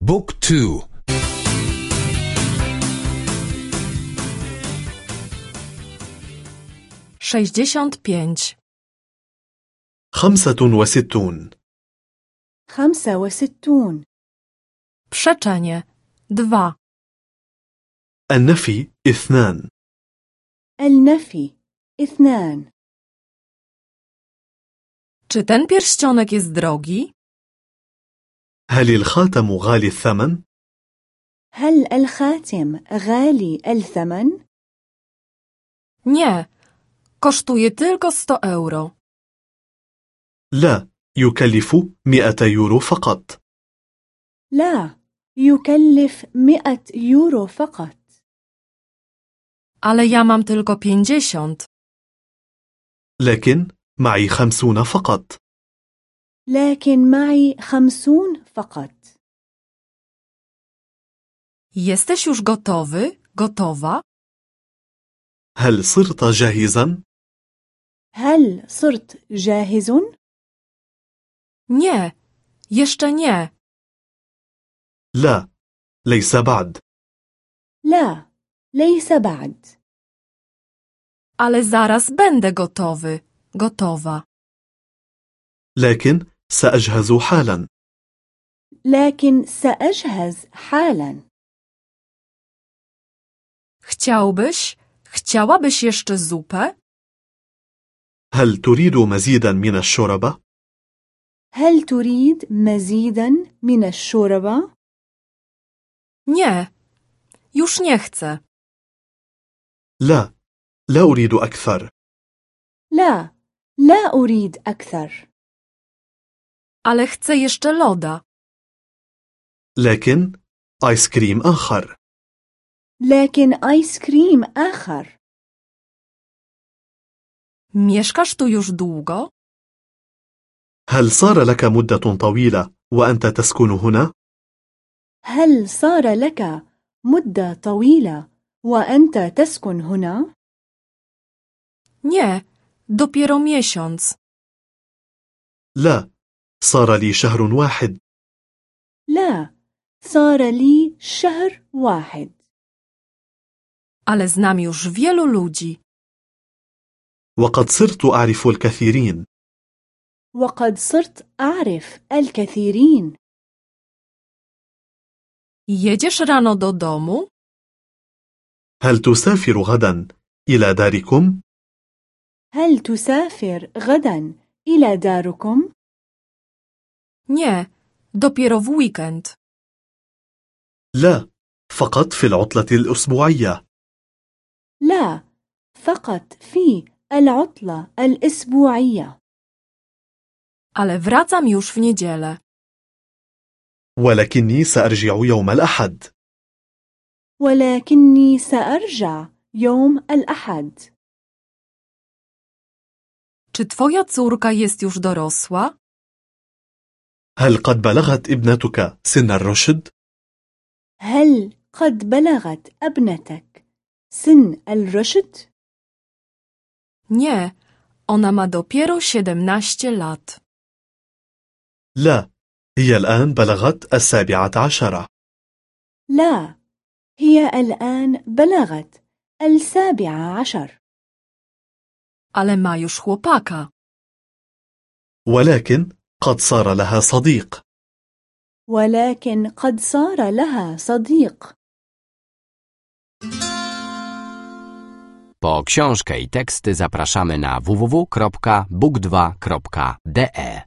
بوك تو sześćdziesiąt pięć, خمسة وستون خمسة وستون przeczenie, dwa, النفي اثنان النفي اثنان czy ten pierścionek jest drogi? هل الخاتم غالي الثمن؟ هل الخاتم غالي الثمن؟ Nie, kosztuje tylko sto euro. لا يكلف مئة يورو فقط لا يكلف مئة يورو فقط Ale ja mam tylko pięćdziesiąt. لكن معي خمسون فقط لكن معي خمسون فقط Jesteś już gotowy? Gotowa? هل صرت جاهزا؟ هل صرت جاهز؟ Nie, jeszcze nie. لا ليس بعد لا ليس بعد Ale zaraz będę gotowy. Gotowa. لكن سأجهز حالا لكن سأجهز حالا Chciałbyś? Chciałabyś jeszcze zupę? هل تريد مزيدا من الشوربة؟ هل تريد مزيدا من الشوربة؟ Nie, już nie chcę. لا لا أريد أكثر لا لا أريد أكثر Ale chcę jeszcze loda. لكن آيس كريم آخر لكن آيس كريم آخر Mieszkasz tu już długo? هل صار لك مدة طويلة وأنت تسكن هنا؟ هل صار لك مدة طويلة وأنت تسكن هنا؟ Nie, dopiero miesiąc. لا صار لي شهر واحد لا صار لي شهر واحد Ale znam już wielu ludzi. وقد صرت أعرف الكثيرين وقد صرت أعرف الكثيرين Jedziesz rano do domu? هل تسافر غدا إلى داركم؟ هل تسافر غدا إلى داركم؟ Nie, dopiero w weekend. لا فقط في العطلة الأسبوعية لا فقط في العطلة الأسبوعية Ale wracam już w niedzielę. ولكني سأرجع يوم الأحد ولكني سأرجع يوم الأحد Czy twoja córka jest już dorosła? هل قد بلغت ابنتك سن الرشد؟ هل قد بلغت ابنتك سن الرشد؟ Nie, ona ma dopiero 17 lat. لا هي الآن بلغت السابعة عشرة لا هي الآن بلغت السابعة عشر Ale ma już chłopaka. ولكن قد صار لها صديق ولكن قد صار لها صديق Po książkę i teksty zapraszamy na www.book2.de